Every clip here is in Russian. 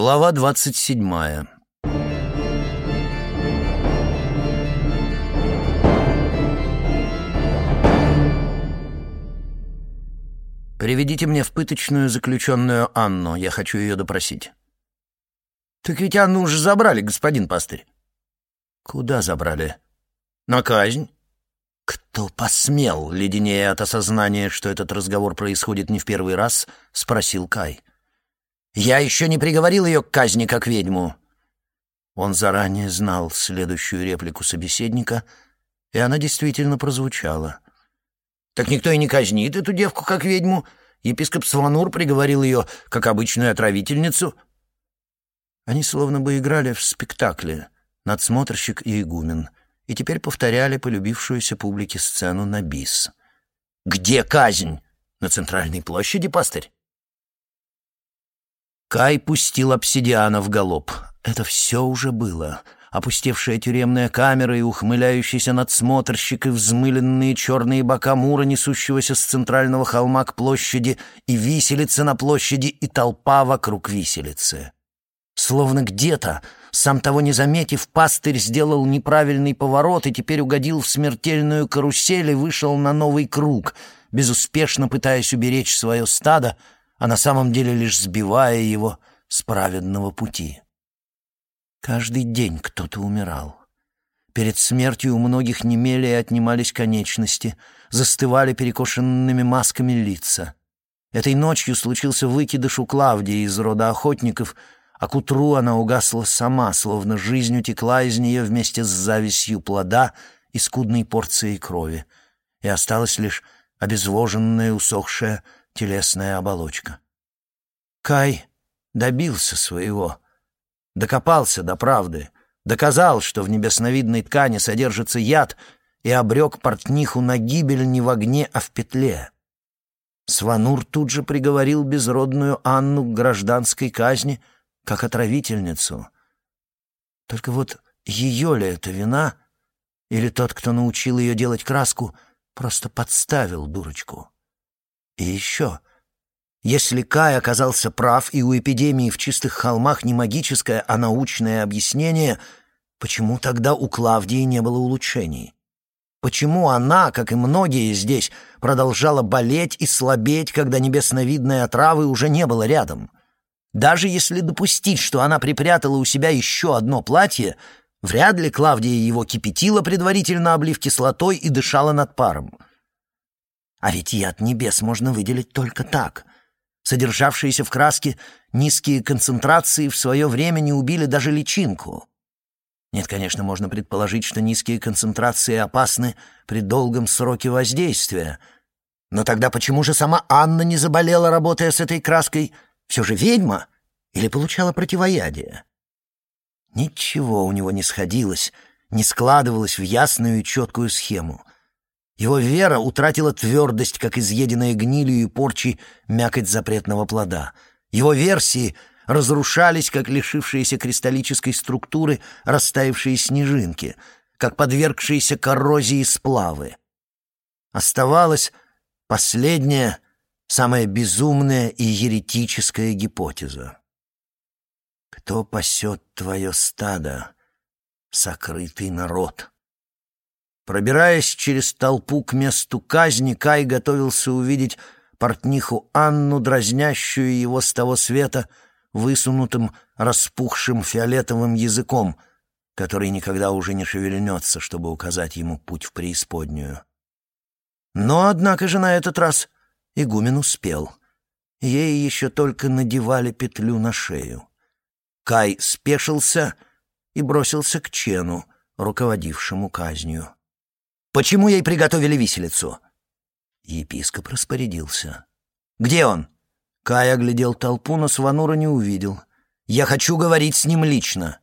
Глава двадцать седьмая. «Приведите мне в пыточную заключенную Анну. Я хочу ее допросить». «Так ведь Анну уже забрали, господин пастырь». «Куда забрали?» «На казнь». «Кто посмел, леденее от осознания, что этот разговор происходит не в первый раз?» — спросил Кай. «Я еще не приговорил ее к казни как ведьму». Он заранее знал следующую реплику собеседника, и она действительно прозвучала. «Так никто и не казнит эту девку как ведьму. Епископ Сванур приговорил ее как обычную отравительницу». Они словно бы играли в спектакле «Надсмотрщик и игумен» и теперь повторяли полюбившуюся публике сцену на бис. «Где казнь? На центральной площади, пастырь?» Кай пустил обсидиана в галоп. Это все уже было. Опустевшая тюремная камера и ухмыляющийся надсмотрщик, и взмыленные черные бока Мура, несущегося с центрального холма к площади, и виселица на площади, и толпа вокруг виселицы. Словно где-то, сам того не заметив, пастырь сделал неправильный поворот и теперь угодил в смертельную карусель и вышел на новый круг, безуспешно пытаясь уберечь свое стадо, а на самом деле лишь сбивая его с праведного пути. Каждый день кто-то умирал. Перед смертью у многих немели и отнимались конечности, застывали перекошенными масками лица. Этой ночью случился выкидыш у Клавдии из рода охотников — а к утру она угасла сама, словно жизнь утекла из нее вместе с завистью плода и скудной порцией крови, и осталась лишь обезвоженная, усохшая телесная оболочка. Кай добился своего, докопался до правды, доказал, что в небесновидной ткани содержится яд, и обрек портниху на гибель не в огне, а в петле. Сванур тут же приговорил безродную Анну к гражданской казни — как отравительницу. Только вот ее ли это вина? Или тот, кто научил ее делать краску, просто подставил дурочку? И еще, если Кай оказался прав, и у эпидемии в чистых холмах не магическое, а научное объяснение, почему тогда у Клавдии не было улучшений? Почему она, как и многие здесь, продолжала болеть и слабеть, когда небесновидной отравы уже не было рядом? Даже если допустить, что она припрятала у себя еще одно платье, вряд ли Клавдия его кипятила, предварительно облив кислотой и дышала над паром. А ведь яд небес можно выделить только так. Содержавшиеся в краске низкие концентрации в свое время не убили даже личинку. Нет, конечно, можно предположить, что низкие концентрации опасны при долгом сроке воздействия. Но тогда почему же сама Анна не заболела, работая с этой краской — все же ведьма или получала противоядие? Ничего у него не сходилось, не складывалось в ясную и четкую схему. Его вера утратила твердость, как изъеденная гнилью и порчей мякоть запретного плода. Его версии разрушались, как лишившиеся кристаллической структуры растаявшие снежинки, как подвергшиеся коррозии сплавы. Оставалась последняя, самая безумная и еретическая гипотеза. Кто пасет твое стадо, сокрытый народ? Пробираясь через толпу к месту казни, Кай готовился увидеть портниху Анну, дразнящую его с того света высунутым, распухшим фиолетовым языком, который никогда уже не шевельнется, чтобы указать ему путь в преисподнюю. Но, однако же, на этот раз — Игумен успел. Ей еще только надевали петлю на шею. Кай спешился и бросился к Чену, руководившему казнью. «Почему ей приготовили виселицу?» Епископ распорядился. «Где он?» Кай оглядел толпу, но Сванура не увидел. «Я хочу говорить с ним лично».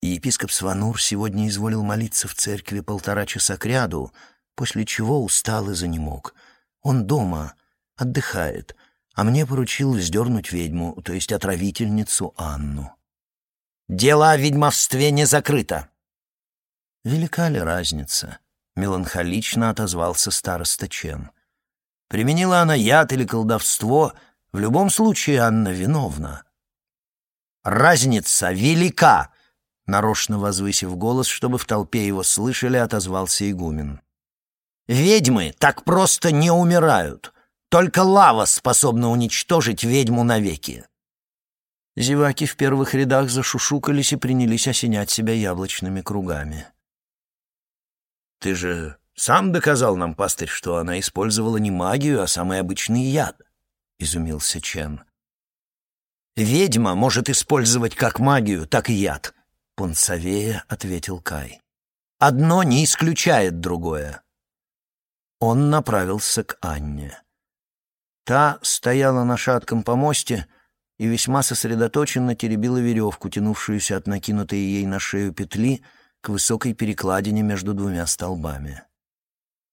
Епископ Сванур сегодня изволил молиться в церкви полтора часа кряду, после чего устал и занемог — он дома, отдыхает, а мне поручил вздернуть ведьму, то есть отравительницу Анну. «Дело о ведьмовстве не закрыто!» «Велика ли разница?» — меланхолично отозвался староста Чен. «Применила она яд или колдовство, в любом случае Анна виновна». Разница велика!» Нарочно возвысив голос, чтобы в толпе его слышали, отозвался игумен. «Ведьмы так просто не умирают. Только лава способна уничтожить ведьму навеки». Зеваки в первых рядах зашушукались и принялись осенять себя яблочными кругами. «Ты же сам доказал нам, пастырь, что она использовала не магию, а самый обычный яд», — изумился Чен. «Ведьма может использовать как магию, так и яд», — пунцовея ответил Кай. «Одно не исключает другое». Он направился к Анне. Та стояла на шатком помосте и весьма сосредоточенно теребила веревку, тянувшуюся от накинутой ей на шею петли к высокой перекладине между двумя столбами.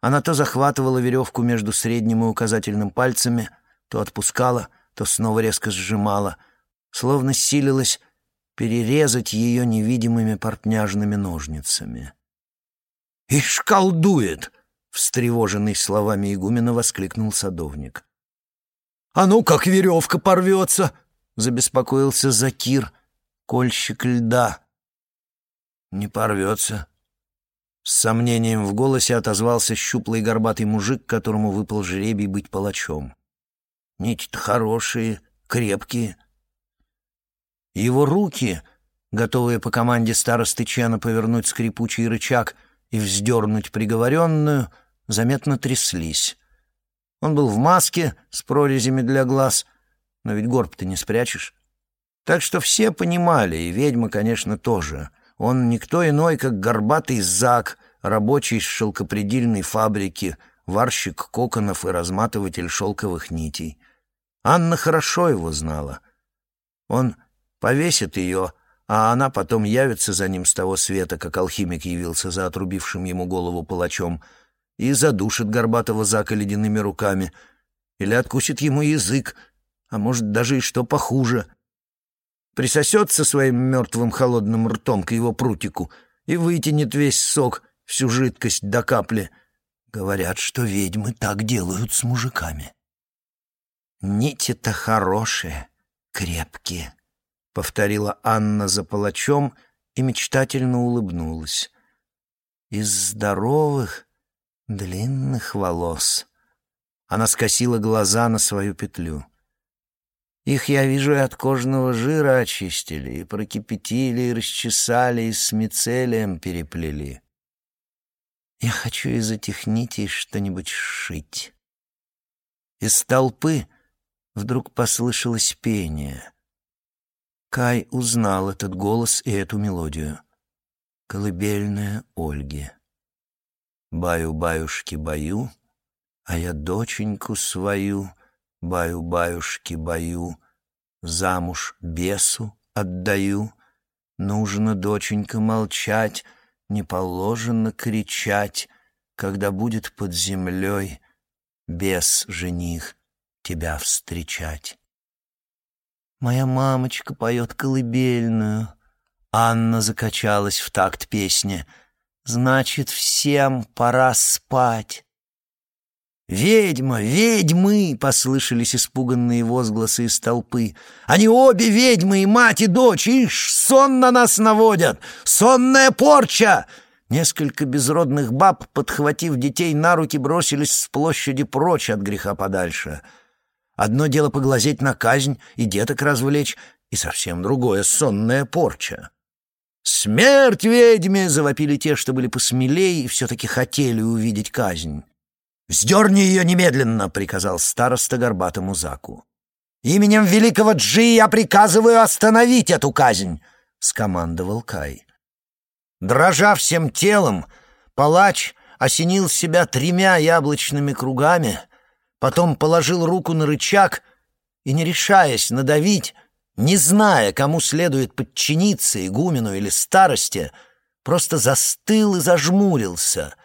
Она то захватывала веревку между средним и указательным пальцами, то отпускала, то снова резко сжимала, словно силилась перерезать ее невидимыми портняжными ножницами. «Ишь, колдует!» — встревоженный словами игумена воскликнул садовник. «А ну, как веревка порвется!» — забеспокоился Закир, кольщик льда. «Не порвется». С сомнением в голосе отозвался щуплый горбатый мужик, которому выпал жребий быть палачом. «Нити-то хорошие, крепкие». Его руки, готовые по команде старосты Чена повернуть скрипучий рычаг и вздернуть приговоренную, заметно тряслись. Он был в маске с прорезями для глаз, но ведь горб ты не спрячешь. Так что все понимали, и ведьма, конечно, тоже. Он никто иной, как горбатый Зак, рабочий с шелкопредельной фабрики, варщик коконов и разматыватель шелковых нитей. Анна хорошо его знала. Он повесит ее, а она потом явится за ним с того света, как алхимик явился за отрубившим ему голову палачом — и задушит горбатого Зака ледяными руками, или откусит ему язык, а может, даже и что похуже. Присосется своим мертвым холодным ртом к его прутику и вытянет весь сок, всю жидкость до капли. Говорят, что ведьмы так делают с мужиками. «Нити-то хорошие, крепкие», — повторила Анна за палачом и мечтательно улыбнулась. «Из здоровых длинных волос. Она скосила глаза на свою петлю. Их, я вижу, и от кожного жира очистили, и прокипятили, и расчесали, и с мицелием переплели. Я хочу из этих нитей что-нибудь сшить. Из толпы вдруг послышалось пение. Кай узнал этот голос и эту мелодию. Колыбельная Ольги. Баю-баюшки-баю, а я доченьку свою, баю-баюшки-баю, замуж бесу отдаю. Нужно, доченька, молчать, не положено кричать, когда будет под землей бес жених тебя встречать. Моя мамочка поет колыбельную. Анна закачалась в такт песни — Значит, всем пора спать. «Ведьма! Ведьмы!» — послышались испуганные возгласы из толпы. «Они обе ведьмы, и мать, и дочь! Ишь, сон на нас наводят! Сонная порча!» Несколько безродных баб, подхватив детей на руки, бросились с площади прочь от греха подальше. Одно дело поглазеть на казнь и деток развлечь, и совсем другое — сонная порча. «Смерть ведьме!» — завопили те, что были посмелее и все-таки хотели увидеть казнь. «Вздерни ее немедленно!» — приказал староста горбатому Заку. «Именем великого Джи я приказываю остановить эту казнь!» — скомандовал Кай. Дрожа всем телом, палач осенил себя тремя яблочными кругами, потом положил руку на рычаг и, не решаясь надавить, не зная, кому следует подчиниться, игумену или старости, просто застыл и зажмурился,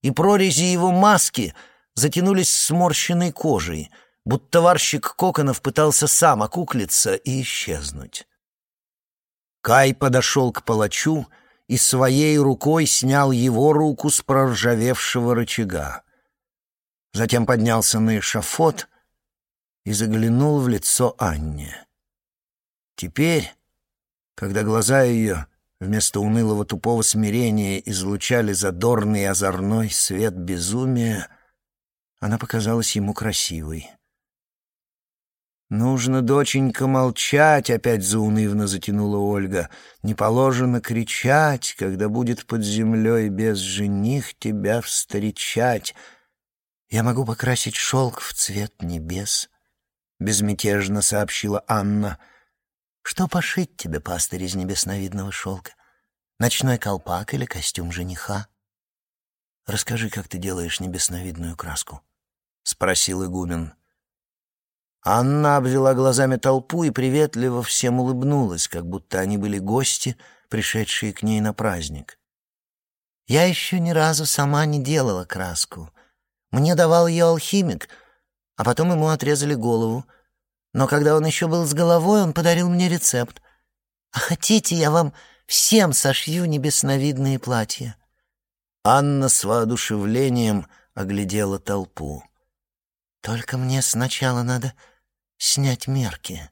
и прорези его маски затянулись сморщенной кожей, будто варщик Коконов пытался сам окуклиться и исчезнуть. Кай подошел к палачу и своей рукой снял его руку с проржавевшего рычага. Затем поднялся на эшафот и заглянул в лицо Анне. Теперь Когда глаза ее вместо унылого тупого смирения излучали задорный озорной свет безумия, она показалась ему красивой. «Нужно, доченька, молчать», — опять заунывно затянула Ольга. «Не положено кричать, когда будет под землей без жених тебя встречать. Я могу покрасить шелк в цвет небес», — безмятежно сообщила Анна. «Что пошить тебе, пастырь из небесновидного шелка? Ночной колпак или костюм жениха?» «Расскажи, как ты делаешь небесновидную краску», — спросил игумен. Анна обвела глазами толпу и приветливо всем улыбнулась, как будто они были гости, пришедшие к ней на праздник. «Я еще ни разу сама не делала краску. Мне давал ее алхимик, а потом ему отрезали голову. Но когда он еще был с головой, он подарил мне рецепт. А хотите, я вам всем сошью небесновидные платья?» Анна с воодушевлением оглядела толпу. «Только мне сначала надо снять мерки.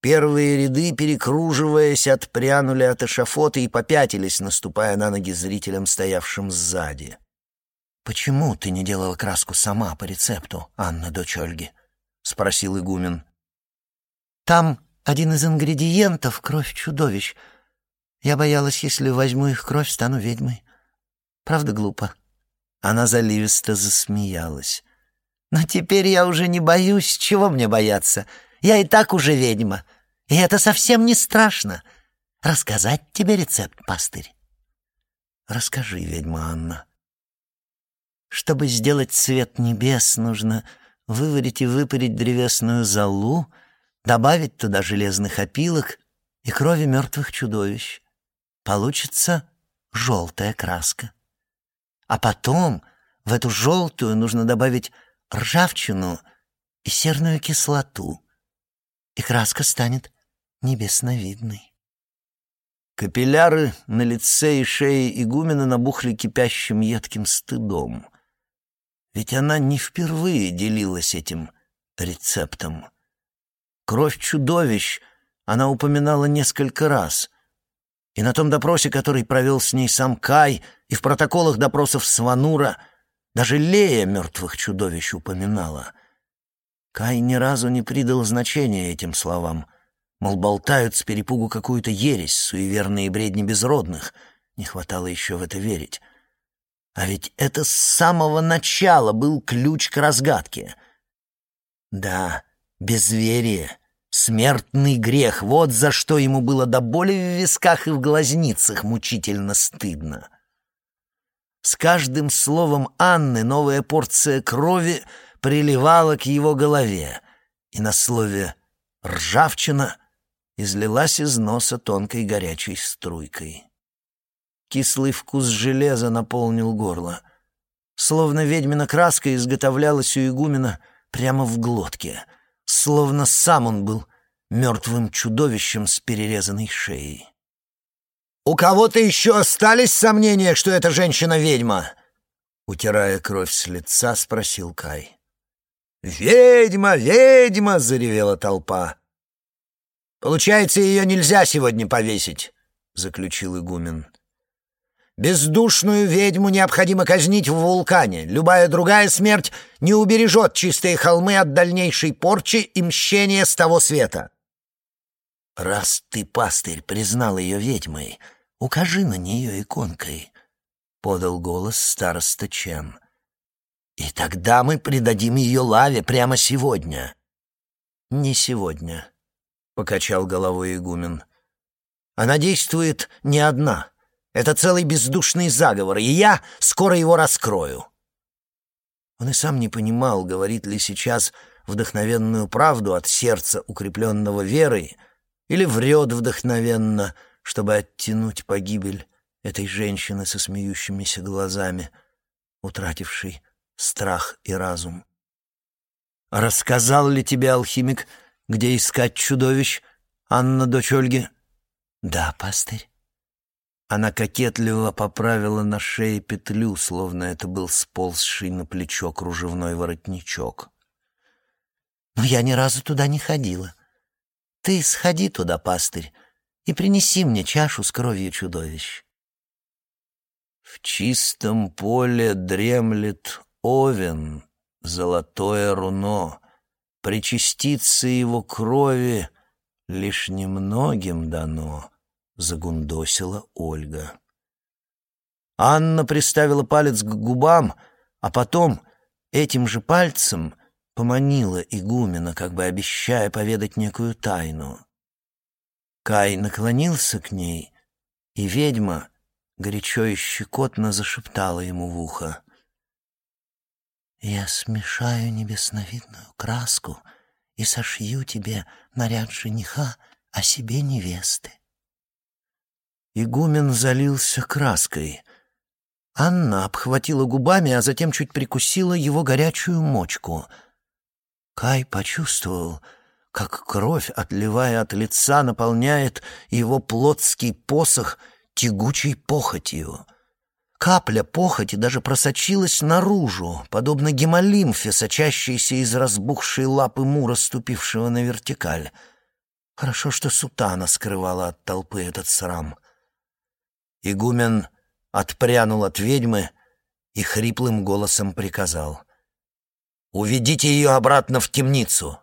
Первые ряды, перекруживаясь, отпрянули от эшафота и попятились, наступая на ноги зрителям, стоявшим сзади. «Почему ты не делала краску сама по рецепту, Анна, дочь Ольги?» — спросил игумен. «Там один из ингредиентов — кровь чудовищ. Я боялась, если возьму их кровь, стану ведьмой. Правда, глупо?» Она заливисто засмеялась. Но теперь я уже не боюсь, чего мне бояться. Я и так уже ведьма. И это совсем не страшно. Рассказать тебе рецепт, пастырь? Расскажи, ведьма Анна. Чтобы сделать цвет небес, нужно выварить и выпарить древесную золу, добавить туда железных опилок и крови мертвых чудовищ. Получится желтая краска. А потом в эту желтую нужно добавить ржавчину и серную кислоту, и краска станет небесновидной. Капилляры на лице и шее игумена набухли кипящим едким стыдом. Ведь она не впервые делилась этим рецептом. Кровь чудовищ она упоминала несколько раз. И на том допросе, который провел с ней сам Кай, и в протоколах допросов Сванура — даже Лея мертвых чудовищ упоминала. Кай ни разу не придал значения этим словам. Мол, болтают с перепугу какую-то ересь, суеверные бредни безродных. Не хватало еще в это верить. А ведь это с самого начала был ключ к разгадке. Да, безверие, смертный грех — вот за что ему было до боли в висках и в глазницах мучительно стыдно. С каждым словом Анны новая порция крови приливала к его голове, и на слове «ржавчина» излилась из носа тонкой горячей струйкой. Кислый вкус железа наполнил горло. Словно ведьмина краска изготовлялась у игумена прямо в глотке, словно сам он был мертвым чудовищем с перерезанной шеей. «У кого-то еще остались сомнения, что эта женщина-ведьма?» Утирая кровь с лица, спросил Кай. «Ведьма, ведьма!» — заревела толпа. «Получается, ее нельзя сегодня повесить», — заключил игумен. «Бездушную ведьму необходимо казнить в вулкане. Любая другая смерть не убережет чистые холмы от дальнейшей порчи и мщения с того света». «Раз ты, пастырь, признал ее ведьмой, Укажи на нее иконкой», — подал голос староста Чен. «И тогда мы придадим ее лаве прямо сегодня». «Не сегодня», — покачал головой игумен. «Она действует не одна. Это целый бездушный заговор, и я скоро его раскрою». Он и сам не понимал, говорит ли сейчас вдохновенную правду от сердца, укрепленного верой, или врет вдохновенно — чтобы оттянуть погибель этой женщины со смеющимися глазами, утратившей страх и разум. «Рассказал ли тебе алхимик, где искать чудовищ, Анна, дочь Ольги?» «Да, пастырь». Она кокетливо поправила на шее петлю, словно это был сползший на плечо кружевной воротничок. «Но я ни разу туда не ходила. Ты сходи туда, пастырь, и принеси мне чашу с кровью чудовищ. В чистом поле дремлет овен, золотое руно, причаститься его крови лишь немногим дано, загундосила Ольга. Анна приставила палец к губам, а потом этим же пальцем поманила игумена, как бы обещая поведать некую тайну. Кай наклонился к ней, и ведьма горячо и щекотно зашептала ему в ухо. «Я смешаю небесновидную краску и сошью тебе наряд жениха, а себе невесты». Игумен залился краской. Анна обхватила губами, а затем чуть прикусила его горячую мочку. Кай почувствовал, как кровь, отливая от лица, наполняет его плотский посох тягучей похотью. Капля похоти даже просочилась наружу, подобно гемолимфе, сочащейся из разбухшей лапы мура, ступившего на вертикаль. Хорошо, что сутана скрывала от толпы этот срам. Игумен отпрянул от ведьмы и хриплым голосом приказал. «Уведите ее обратно в темницу!»